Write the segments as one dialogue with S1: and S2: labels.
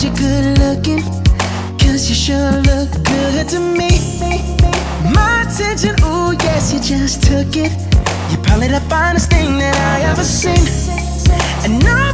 S1: need you good looking, cause you sure look good to me. My attention, ooh, yes, you just took it. You're probably the finest thing that I ever seen. And nobody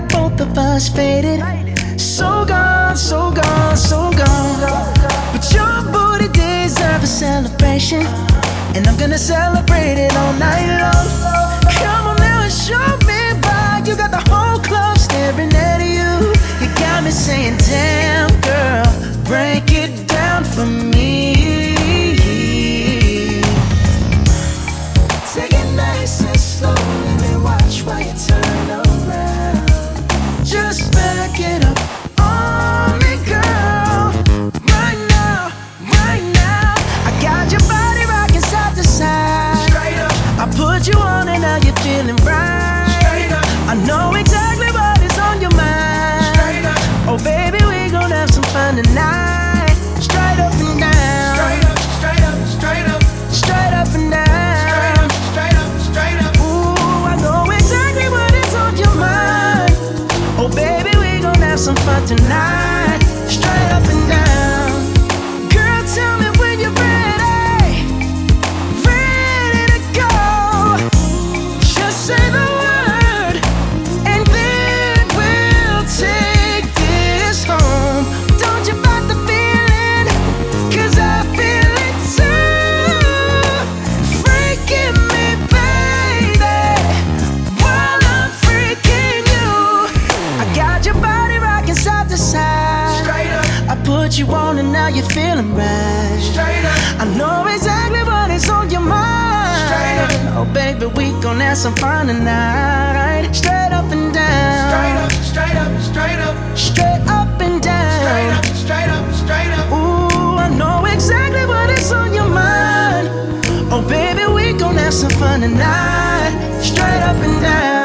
S1: got both of us faded. So gone, so gone, so gone. But your booty deserves a celebration. And I'm gonna celebrate it all night long. Come on now and show me why you got the whole club staring at you. You got me saying, damn tonight. Straight up and down.
S2: straight up, straight up, straight up,
S1: Straight up and
S2: straight up, straight up, straight up.
S1: Ooh, I know exactly what is on your mind. Oh, baby, we gon' have some fun tonight. Put you on and now you're feeling right.
S2: straight up,
S1: I know exactly what is on your mind.
S2: Straight up.
S1: Oh, baby, we gon' have some fun tonight. Straight up and down.
S2: straight up, straight up, straight up,
S1: Straight up and down.
S2: straight up, straight up, straight up.
S1: Ooh, I know exactly what is on your mind. Oh, baby, we gon' have some fun tonight. Straight up and down.